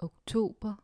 oktober